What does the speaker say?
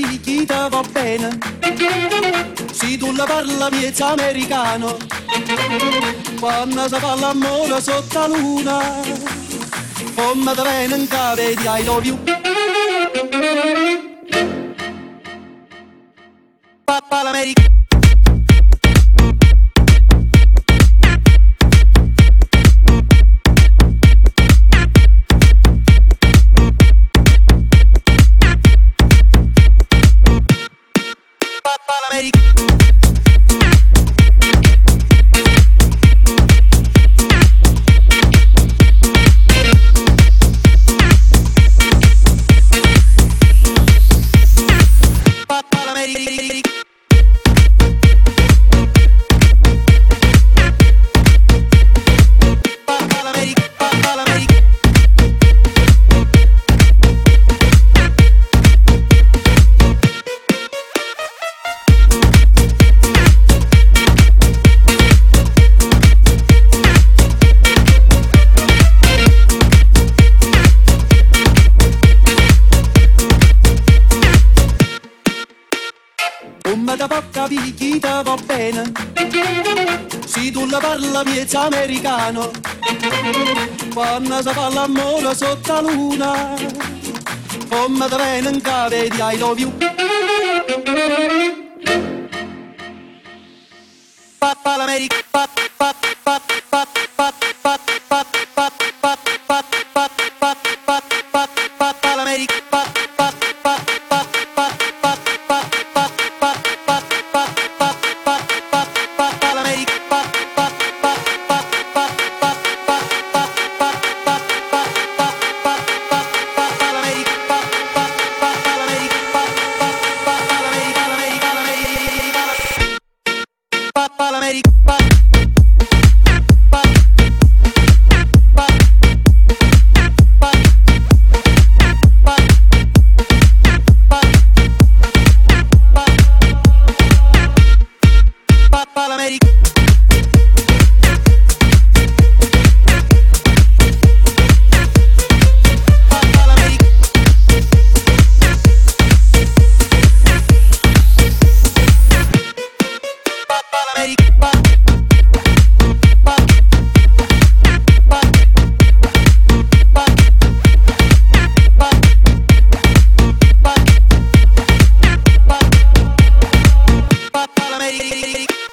Da porca picchita va bene. Se tu la parla miezza americano. Quando si fa l'amore sotto la luna Come da bene in cave di I love you. Papà l'America Come da porca picchita va bene. Se tu la parla miezza americano. Quando si fa l'amore sotto la luna Come da bene in cave di I love you. Papà l'America Papà Papà Big.